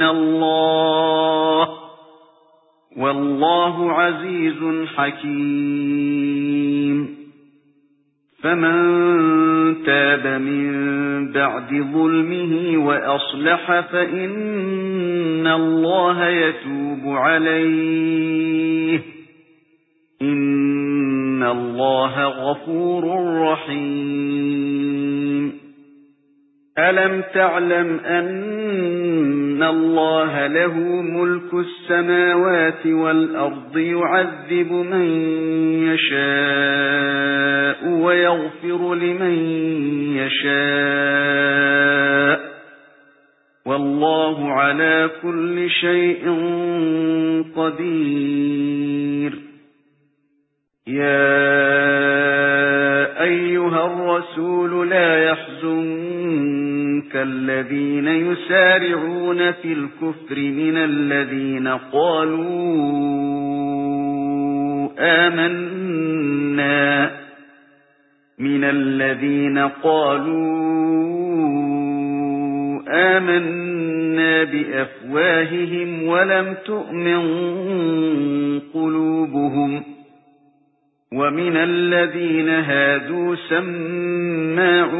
من الله. والله عزيز حكيم. فمن تاب من بعد ظلمه وأصلح فإن الله يتوب عليه. إن الله غفور رحيم. ألم تعلم أن الله له ملك السماوات والأرض يعذب من يشاء ويغفر لمن يشاء والله على كل شيء قدير يا أيها الرسول لا يحزنك الذين يسارعون في الكفر من الذين قالوا آمنا من الذين قالوا آمنا بأفواههم ولم تؤمن قلوبهم وَمِنَ الَّذِينَ هَادُوا سَمَّاعُونَ